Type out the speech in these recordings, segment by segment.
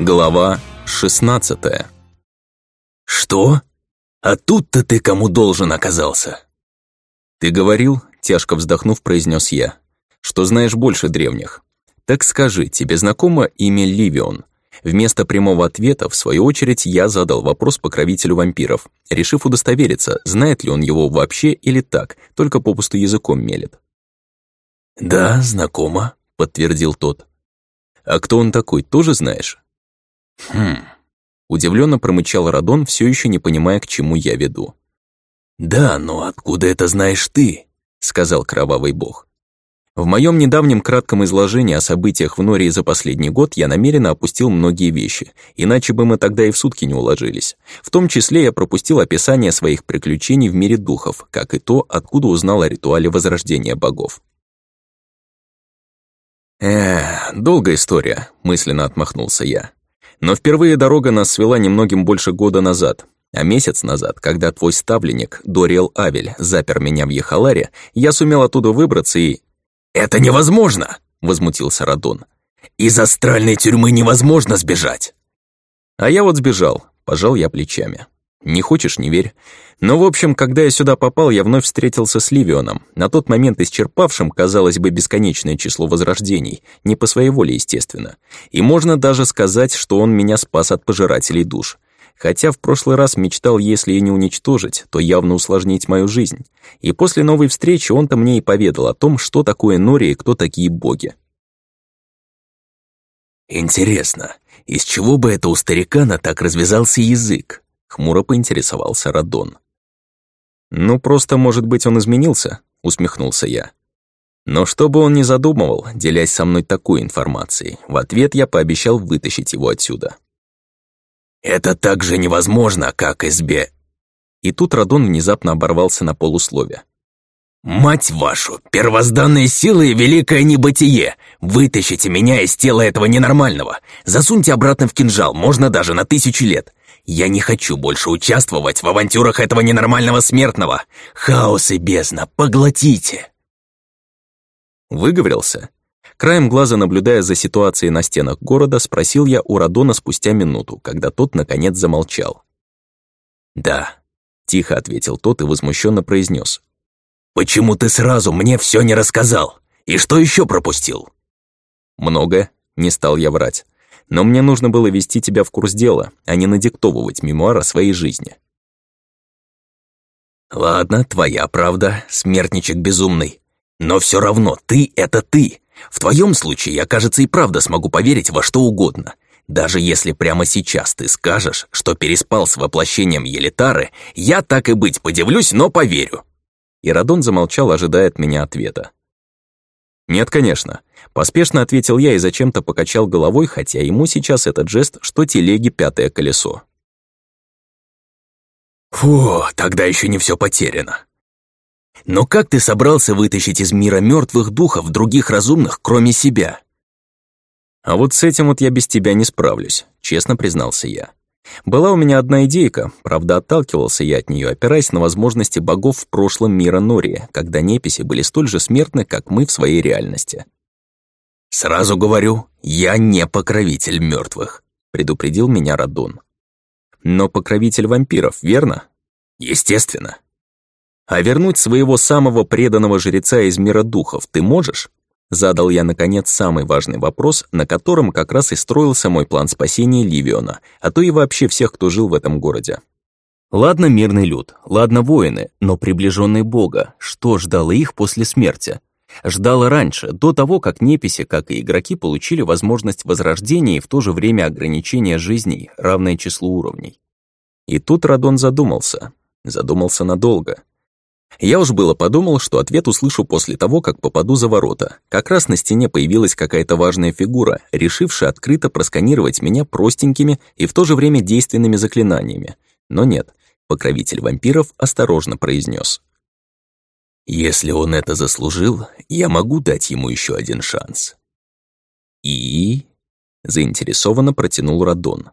Глава 16 «Что? А тут-то ты кому должен оказался?» «Ты говорил, — тяжко вздохнув, произнес я, — что знаешь больше древних. Так скажи, тебе знакомо имя Ливион?» Вместо прямого ответа, в свою очередь, я задал вопрос покровителю вампиров, решив удостовериться, знает ли он его вообще или так, только попусту языком мелет. «Да, знакомо», — подтвердил тот. «А кто он такой, тоже знаешь?» «Хм...» Удивленно промычал Радон, все еще не понимая, к чему я веду. «Да, но откуда это знаешь ты?» — сказал кровавый бог. В моем недавнем кратком изложении о событиях в Нории за последний год я намеренно опустил многие вещи, иначе бы мы тогда и в сутки не уложились. В том числе я пропустил описание своих приключений в мире духов, как и то, откуда узнал о ритуале возрождения богов. «Эх, долгая история», — мысленно отмахнулся я. Но впервые дорога нас свела немногим больше года назад. А месяц назад, когда твой ставленник, Дориэл Авель, запер меня в Ехаларе, я сумел оттуда выбраться и... «Это невозможно!» — возмутился Радон. «Из астральной тюрьмы невозможно сбежать!» А я вот сбежал, пожал я плечами. Не хочешь, не верь. Но, в общем, когда я сюда попал, я вновь встретился с Ливионом, на тот момент исчерпавшим, казалось бы, бесконечное число возрождений, не по своей воле, естественно. И можно даже сказать, что он меня спас от пожирателей душ. Хотя в прошлый раз мечтал, если и не уничтожить, то явно усложнить мою жизнь. И после новой встречи он-то мне и поведал о том, что такое Нори и кто такие боги. «Интересно, из чего бы это у старикана так развязался язык?» Хмуро поинтересовался Радон. «Ну, просто, может быть, он изменился?» — усмехнулся я. Но что бы он ни задумывал, делясь со мной такой информацией, в ответ я пообещал вытащить его отсюда. «Это так же невозможно, как избе...» И тут Радон внезапно оборвался на полуслове. «Мать вашу, первозданные силы и великое небытие! Вытащите меня из тела этого ненормального! Засуньте обратно в кинжал, можно даже на тысячу лет! Я не хочу больше участвовать в авантюрах этого ненормального смертного. Хаос и бездна, поглотите!» Выговорился? Краем глаза, наблюдая за ситуацией на стенах города, спросил я у Радона спустя минуту, когда тот, наконец, замолчал. «Да», — тихо ответил тот и возмущенно произнес. «Почему ты сразу мне все не рассказал? И что еще пропустил?» «Много», — не стал я врать но мне нужно было вести тебя в курс дела, а не надиктовывать мемуар о своей жизни. Ладно, твоя правда, смертничек безумный. Но все равно ты — это ты. В твоем случае я, кажется, и правда смогу поверить во что угодно. Даже если прямо сейчас ты скажешь, что переспал с воплощением Елитары, я так и быть подивлюсь, но поверю. И Радон замолчал, ожидая от меня ответа. «Нет, конечно», — поспешно ответил я и зачем-то покачал головой, хотя ему сейчас этот жест, что телеги пятое колесо. «Фу, тогда еще не все потеряно. Но как ты собрался вытащить из мира мертвых духов других разумных, кроме себя?» «А вот с этим вот я без тебя не справлюсь», — честно признался я. Была у меня одна идейка, правда, отталкивался я от нее, опираясь на возможности богов в прошлом мира Нории, когда неписи были столь же смертны, как мы в своей реальности. «Сразу говорю, я не покровитель мертвых», — предупредил меня Радун. «Но покровитель вампиров, верно?» «Естественно». «А вернуть своего самого преданного жреца из мира духов ты можешь?» Задал я, наконец, самый важный вопрос, на котором как раз и строился мой план спасения Ливиона, а то и вообще всех, кто жил в этом городе. Ладно мирный люд, ладно воины, но приближенные Бога, что ждало их после смерти? Ждало раньше, до того, как неписи, как и игроки, получили возможность возрождения и в то же время ограничения жизней, равное числу уровней. И тут Радон задумался. Задумался надолго. Я уж было подумал, что ответ услышу после того, как попаду за ворота. Как раз на стене появилась какая-то важная фигура, решившая открыто просканировать меня простенькими и в то же время действенными заклинаниями. Но нет, покровитель вампиров осторожно произнес: «Если он это заслужил, я могу дать ему еще один шанс». «И?» — заинтересованно протянул Радон.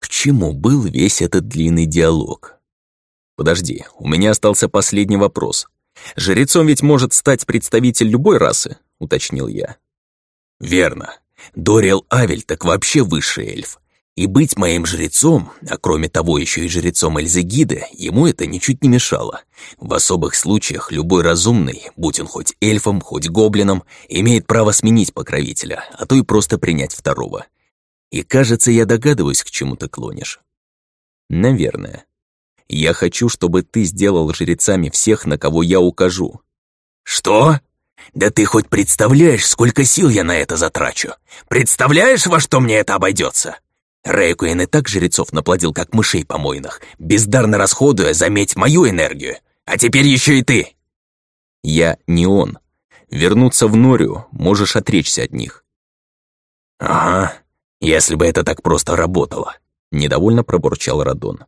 «К чему был весь этот длинный диалог?» Подожди, у меня остался последний вопрос. Жрецом ведь может стать представитель любой расы, уточнил я. Верно. Дориэл Авель так вообще высший эльф. И быть моим жрецом, а кроме того еще и жрецом Эльзегиды, ему это ничуть не мешало. В особых случаях любой разумный, будь он хоть эльфом, хоть гоблином, имеет право сменить покровителя, а то и просто принять второго. И кажется, я догадываюсь, к чему ты клонишь. Наверное. Я хочу, чтобы ты сделал жрецами всех, на кого я укажу. Что? Да ты хоть представляешь, сколько сил я на это затрачу? Представляешь, во что мне это обойдется? Рейкуин и так жрецов наплодил, как мышей помойных, бездарно расходуя, заметь, мою энергию. А теперь еще и ты. Я не он. Вернуться в Норию, можешь отречься от них. Ага, если бы это так просто работало. Недовольно пробурчал Радон.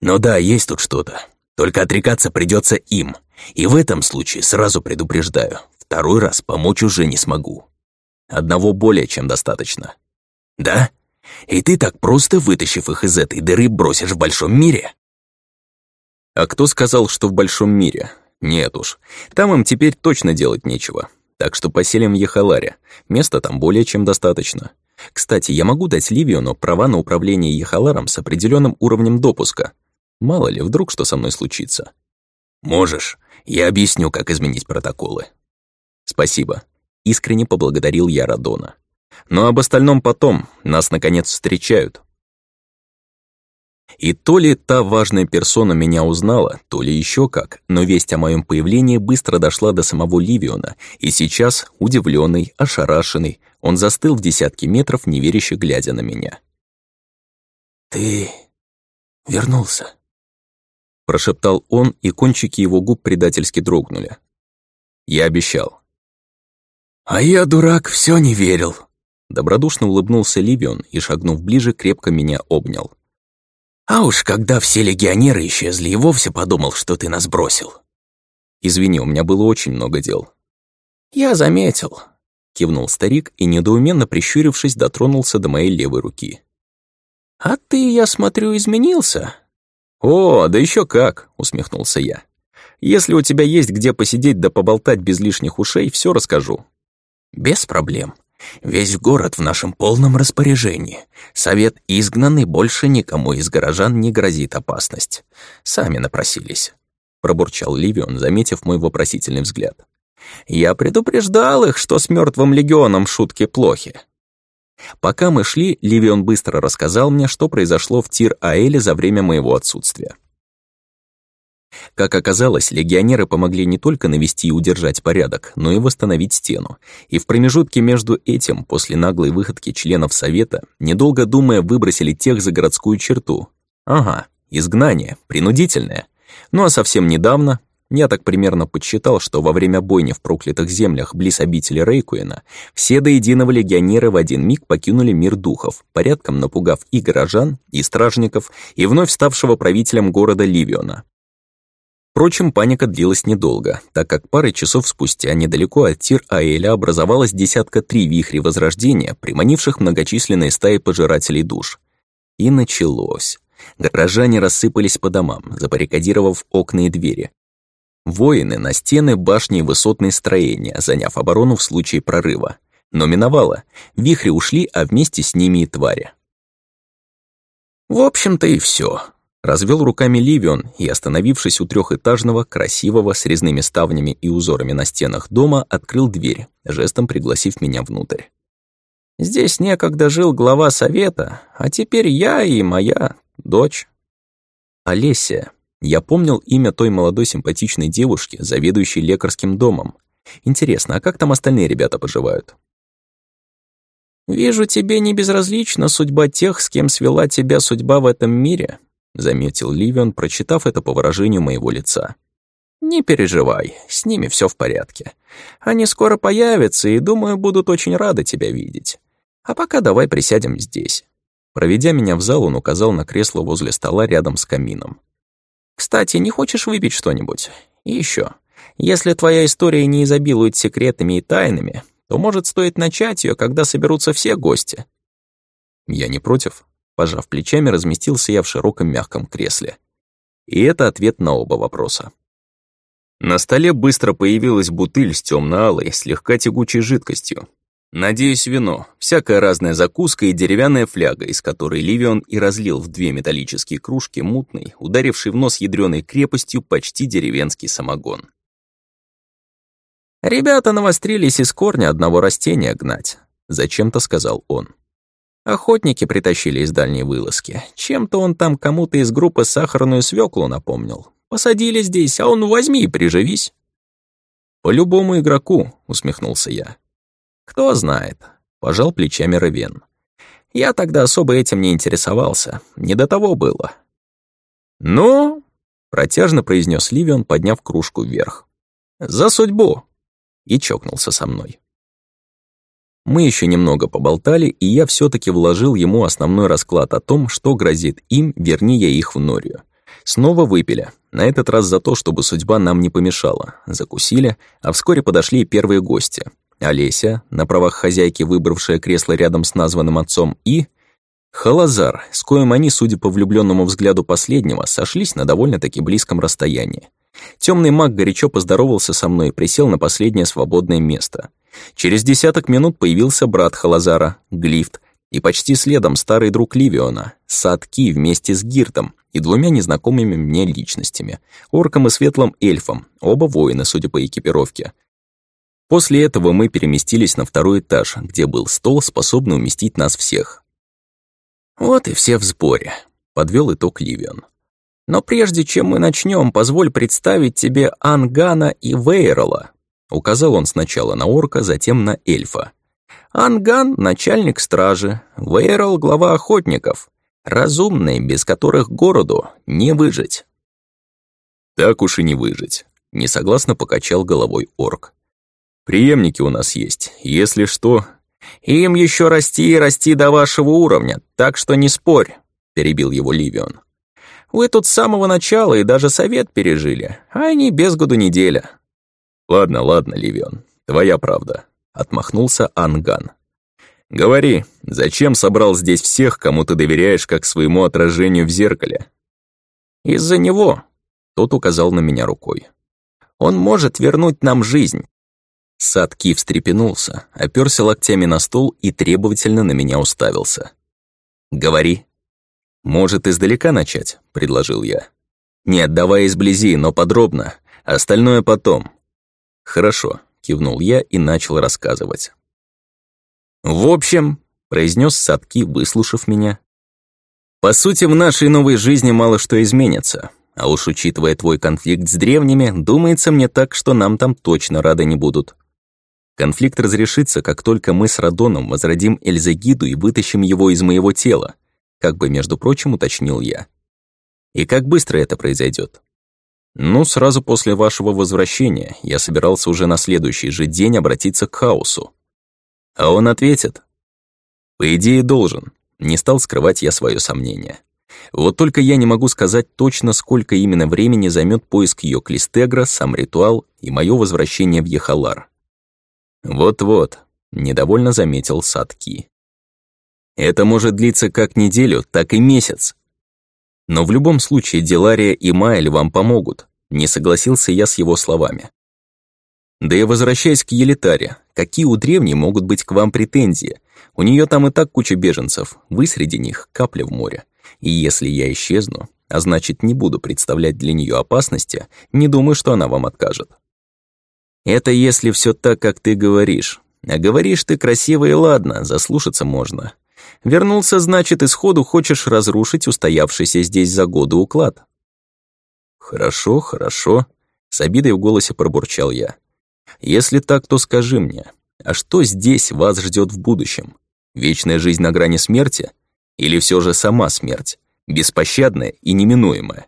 Ну да, есть тут что-то. Только отрекаться придется им. И в этом случае сразу предупреждаю, второй раз помочь уже не смогу. Одного более чем достаточно. Да? И ты так просто, вытащив их из этой дыры, бросишь в большом мире? А кто сказал, что в большом мире? Нет уж, там им теперь точно делать нечего. Так что поселим в Ехаларе. Места там более чем достаточно. Кстати, я могу дать Ливиону права на управление Ехаларом с определенным уровнем допуска. Мало ли, вдруг что со мной случится. Можешь. Я объясню, как изменить протоколы. Спасибо. Искренне поблагодарил я Радона. Но об остальном потом, нас наконец встречают. И то ли та важная персона меня узнала, то ли еще как, но весть о моем появлении быстро дошла до самого Ливиона, и сейчас, удивленный, ошарашенный, он застыл в десятки метров, неверяще глядя на меня. «Ты вернулся?» Прошептал он, и кончики его губ предательски дрогнули. Я обещал. «А я, дурак, все не верил», Добродушно улыбнулся Ливион и, шагнув ближе, крепко меня обнял. «А уж когда все легионеры исчезли, и вовсе подумал, что ты нас бросил». «Извини, у меня было очень много дел». «Я заметил», — кивнул старик и, недоуменно прищурившись, дотронулся до моей левой руки. «А ты, я смотрю, изменился?» «О, да еще как!» — усмехнулся я. «Если у тебя есть где посидеть да поболтать без лишних ушей, все расскажу». «Без проблем», Весь город в нашем полном распоряжении. Совет изгнан, и больше никому из горожан не грозит опасность. Сами напросились», — пробурчал Ливион, заметив мой вопросительный взгляд. «Я предупреждал их, что с мертвым легионом шутки плохи». Пока мы шли, Ливион быстро рассказал мне, что произошло в Тир-Аэле за время моего отсутствия. Как оказалось, легионеры помогли не только навести и удержать порядок, но и восстановить стену. И в промежутке между этим, после наглой выходки членов Совета, недолго думая, выбросили тех за городскую черту. Ага, изгнание, принудительное. Ну а совсем недавно, я так примерно подсчитал, что во время бойни в проклятых землях близ обители Рейкуина все до единого легионеры в один миг покинули мир духов, порядком напугав и горожан, и стражников, и вновь ставшего правителем города Ливиона. Впрочем, паника длилась недолго, так как пары часов спустя недалеко от Тир-Аэля образовалась десятка три вихри возрождения, приманивших многочисленные стаи пожирателей душ. И началось. Горожане рассыпались по домам, забаррикадировав окна и двери. Воины на стены, башни и высотные строения, заняв оборону в случае прорыва. Но миновало. Вихри ушли, а вместе с ними и твари. В общем-то и все. Развел руками Ливион и, остановившись у трехэтажного, красивого, с резными ставнями и узорами на стенах дома, открыл дверь, жестом пригласив меня внутрь. «Здесь некогда жил глава совета, а теперь я и моя дочь». Олеся. Я помнил имя той молодой симпатичной девушки, заведующей лекарским домом. Интересно, а как там остальные ребята поживают? «Вижу, тебе не безразлична судьба тех, с кем свела тебя судьба в этом мире», — заметил Ливион, прочитав это по выражению моего лица. «Не переживай, с ними все в порядке. Они скоро появятся и, думаю, будут очень рады тебя видеть. А пока давай присядем здесь». Проведя меня в зал, он указал на кресло возле стола рядом с камином. «Кстати, не хочешь выпить что-нибудь? И еще, если твоя история не изобилует секретами и тайнами, то, может, стоит начать ее, когда соберутся все гости». «Я не против», Пожав плечами, разместился я в широком мягком кресле. И это ответ на оба вопроса. На столе быстро появилась бутыль с темно-алой, слегка тягучей жидкостью. Надеюсь, вино, всякая разная закуска и деревянная фляга, из которой Ливион и разлил в две металлические кружки мутный, ударивший в нос ядреной крепостью почти деревенский самогон. «Ребята навострились из корня одного растения гнать», — зачем-то сказал он. Охотники притащили из дальней вылазки. Чем-то он там кому-то из группы сахарную свеклу напомнил. Посадили здесь, а он возьми и приживись. «По любому игроку», — усмехнулся я. «Кто знает», — пожал плечами Равен. «Я тогда особо этим не интересовался. Не до того было». «Ну?» — протяжно произнес Ливион, подняв кружку вверх. «За судьбу!» И чокнулся со мной. Мы еще немного поболтали, и я все таки вложил ему основной расклад о том, что грозит им, верни я их в Норию. Снова выпили, на этот раз за то, чтобы судьба нам не помешала. Закусили, а вскоре подошли первые гости. Олеся, на правах хозяйки, выбравшая кресло рядом с названным отцом, и... Халазар, с коим они, судя по влюбленному взгляду последнего, сошлись на довольно-таки близком расстоянии. Темный маг горячо поздоровался со мной и присел на последнее свободное место. Через десяток минут появился брат Халазара, Глифт, и почти следом старый друг Ливиона, Садки вместе с Гиртом и двумя незнакомыми мне личностями, орком и светлым эльфом, оба воины, судя по экипировке, После этого мы переместились на второй этаж, где был стол, способный уместить нас всех. «Вот и все в сборе», — подвел итог Ливион. «Но прежде чем мы начнем, позволь представить тебе Ангана и Вейрола», — указал он сначала на орка, затем на эльфа. «Анган — начальник стражи, Вейрол — глава охотников, разумные, без которых городу не выжить». «Так уж и не выжить», — несогласно покачал головой орк. Приемники у нас есть, если что...» «Им еще расти и расти до вашего уровня, так что не спорь», — перебил его Ливион. «Вы тут с самого начала и даже совет пережили, а они без году неделя». «Ладно, ладно, Ливион, твоя правда», — отмахнулся Анган. «Говори, зачем собрал здесь всех, кому ты доверяешь, как своему отражению в зеркале?» «Из-за него», — тот указал на меня рукой. «Он может вернуть нам жизнь, Садки встрепенулся, оперся локтями на стол и требовательно на меня уставился. «Говори». «Может, издалека начать?» — предложил я. «Нет, давай изблизи, но подробно. Остальное потом». «Хорошо», — кивнул я и начал рассказывать. «В общем», — произнес Садки, выслушав меня, «по сути, в нашей новой жизни мало что изменится. А уж учитывая твой конфликт с древними, думается мне так, что нам там точно рады не будут. Конфликт разрешится, как только мы с Радоном возродим Эльзагиду и вытащим его из моего тела, как бы, между прочим, уточнил я. И как быстро это произойдет? Ну, сразу после вашего возвращения я собирался уже на следующий же день обратиться к хаосу. А он ответит. По идее, должен. Не стал скрывать я свое сомнение. Вот только я не могу сказать точно, сколько именно времени займет поиск ее Клистегра, сам ритуал и мое возвращение в Ехалар. «Вот-вот», — недовольно заметил Садки. «Это может длиться как неделю, так и месяц. Но в любом случае Делария и Майль вам помогут», — не согласился я с его словами. «Да и возвращаясь к Елитаре, какие у древней могут быть к вам претензии? У нее там и так куча беженцев, вы среди них капля в море. И если я исчезну, а значит не буду представлять для нее опасности, не думаю, что она вам откажет. Это если все так, как ты говоришь. А говоришь ты красиво и ладно, заслушаться можно. Вернулся, значит, исходу хочешь разрушить устоявшийся здесь за годы уклад. Хорошо, хорошо, с обидой в голосе пробурчал я. Если так, то скажи мне, а что здесь вас ждет в будущем? Вечная жизнь на грани смерти? Или все же сама смерть, беспощадная и неминуемая?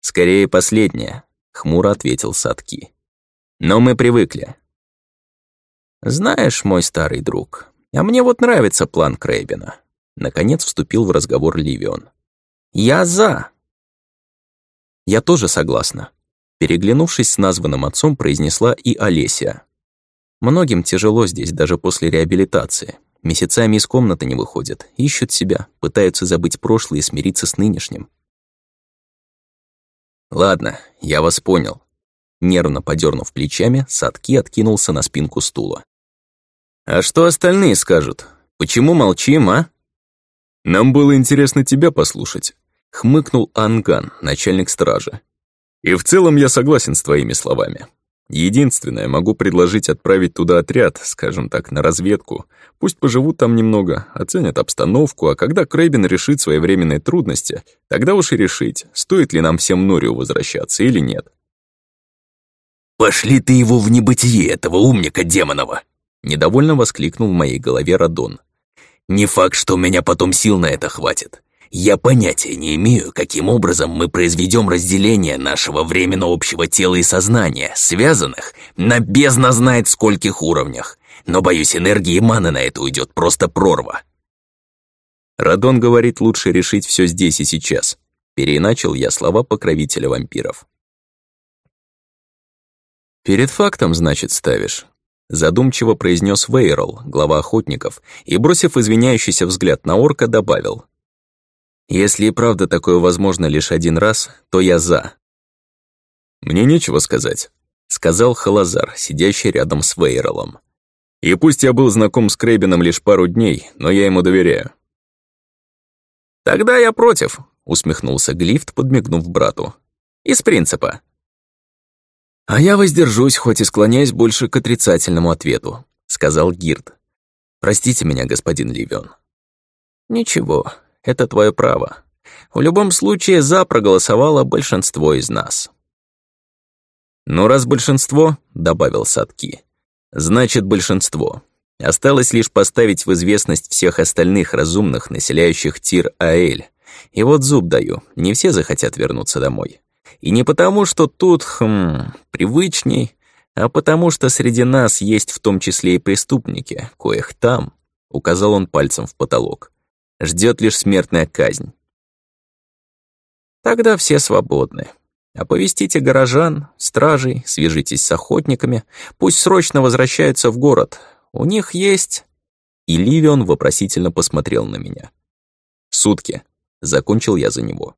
Скорее последняя, хмуро ответил Садки. Но мы привыкли. Знаешь, мой старый друг, а мне вот нравится план Крейбена. Наконец вступил в разговор Ливион. Я за. Я тоже согласна. Переглянувшись с названным отцом, произнесла и Олеся. Многим тяжело здесь даже после реабилитации. Месяцами из комнаты не выходят, ищут себя, пытаются забыть прошлое и смириться с нынешним. Ладно, я вас понял. Нервно подернув плечами, Садки откинулся на спинку стула. «А что остальные скажут? Почему молчим, а?» «Нам было интересно тебя послушать», — хмыкнул Анган, начальник стражи. «И в целом я согласен с твоими словами. Единственное, могу предложить отправить туда отряд, скажем так, на разведку. Пусть поживут там немного, оценят обстановку, а когда Крейбен решит свои временные трудности, тогда уж и решить, стоит ли нам всем Норию возвращаться или нет. «Пошли ты его в небытие, этого умника демонова!» Недовольно воскликнул в моей голове Радон. «Не факт, что у меня потом сил на это хватит. Я понятия не имею, каким образом мы произведем разделение нашего временно общего тела и сознания, связанных на бездна знает скольких уровнях, но, боюсь, энергии и маны на это уйдет просто прорва. Радон говорит, лучше решить все здесь и сейчас. Переначал я слова покровителя вампиров. «Перед фактом, значит, ставишь?» Задумчиво произнес Вейрол, глава охотников, и, бросив извиняющийся взгляд на орка, добавил. Если и правда такое возможно лишь один раз, то я за. Мне нечего сказать, сказал Халазар, сидящий рядом с Вейролом. И пусть я был знаком с Крейбином лишь пару дней, но я ему доверяю. Тогда я против, усмехнулся Глифт, подмигнув брату. Из принципа. А я воздержусь, хоть и склоняюсь больше к отрицательному ответу, сказал Гирд. Простите меня, господин Ливион. Ничего, это твое право. В любом случае, «за» проголосовало большинство из нас. «Ну, раз большинство», — добавил Садки, — «значит большинство. Осталось лишь поставить в известность всех остальных разумных, населяющих Тир-Аэль. И вот зуб даю, не все захотят вернуться домой. И не потому, что тут, хм, привычней, а потому что среди нас есть в том числе и преступники, коих там, указал он пальцем в потолок, ждет лишь смертная казнь. Тогда все свободны. Оповестите горожан, стражей, свяжитесь с охотниками, пусть срочно возвращаются в город. У них есть... И Ливион вопросительно посмотрел на меня. Сутки. Закончил я за него.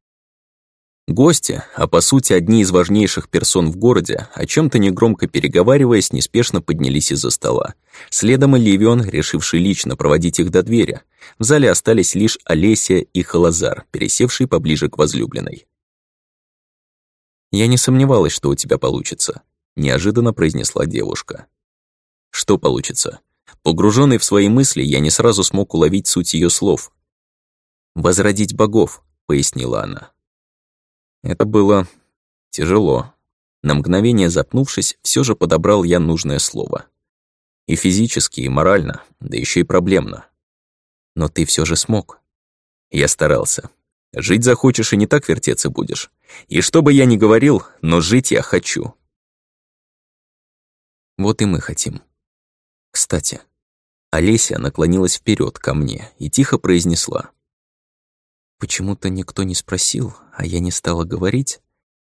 Гости, а по сути одни из важнейших персон в городе, о чем то негромко переговариваясь, неспешно поднялись из-за стола. Следом и Ливион, решивший лично проводить их до двери. В зале остались лишь Олеся и Халазар, пересевшие поближе к возлюбленной. «Я не сомневалась, что у тебя получится», — неожиданно произнесла девушка. «Что получится?» Погруженный в свои мысли, я не сразу смог уловить суть ее слов. «Возродить богов», — пояснила она. Это было тяжело. На мгновение запнувшись, все же подобрал я нужное слово. И физически, и морально, да еще и проблемно. Но ты все же смог. Я старался. Жить захочешь и не так вертеться будешь. И что бы я ни говорил, но жить я хочу. Вот и мы хотим. Кстати, Олеся наклонилась вперед ко мне и тихо произнесла. Почему-то никто не спросил, а я не стала говорить.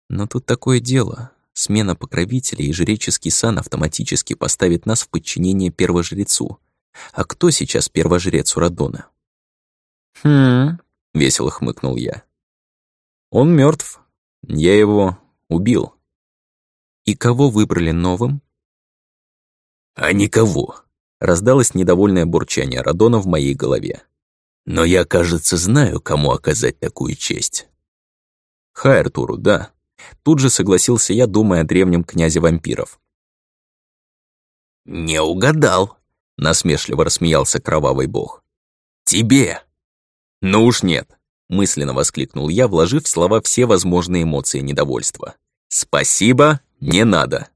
Но тут такое дело. Смена покровителя и жреческий сан автоматически поставит нас в подчинение первожрецу. А кто сейчас первожрец у Радона? «Хм...» — весело хмыкнул я. «Он мертв. Я его убил». «И кого выбрали новым?» «А никого», — раздалось недовольное бурчание Радона в моей голове. Но я, кажется, знаю, кому оказать такую честь. Хайртуру, да. Тут же согласился я, думая о древнем князе вампиров. «Не угадал», — насмешливо рассмеялся кровавый бог. «Тебе!» «Ну уж нет», — мысленно воскликнул я, вложив в слова все возможные эмоции недовольства. «Спасибо, не надо».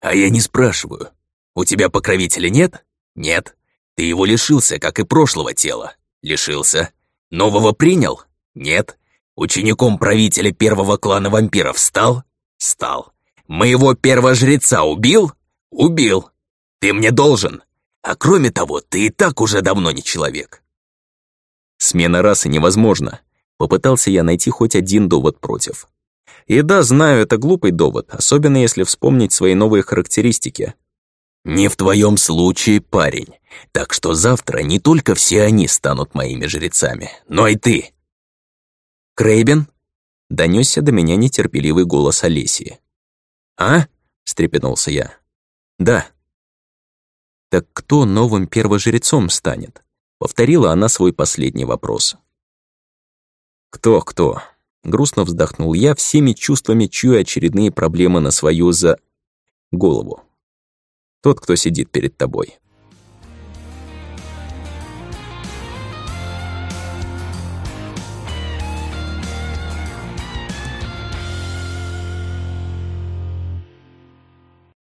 «А я не спрашиваю. У тебя покровителя нет?» «Нет. Ты его лишился, как и прошлого тела. Лишился. Нового принял? Нет. Учеником правителя первого клана вампиров стал? Стал. Моего первого жреца убил? Убил. Ты мне должен. А кроме того, ты и так уже давно не человек. Смена расы невозможна. Попытался я найти хоть один довод против. И да, знаю, это глупый довод, особенно если вспомнить свои новые характеристики. «Не в твоем случае, парень. Так что завтра не только все они станут моими жрецами, но и ты». «Крейбен?» — донесся до меня нетерпеливый голос Олесии. «А?» — встрепенулся я. «Да». Так кто новым первожрецом станет? Повторила она свой последний вопрос. Кто-кто? Грустно вздохнул я, всеми чувствами чуя очередные проблемы на свою за... голову. Тот, кто сидит перед тобой.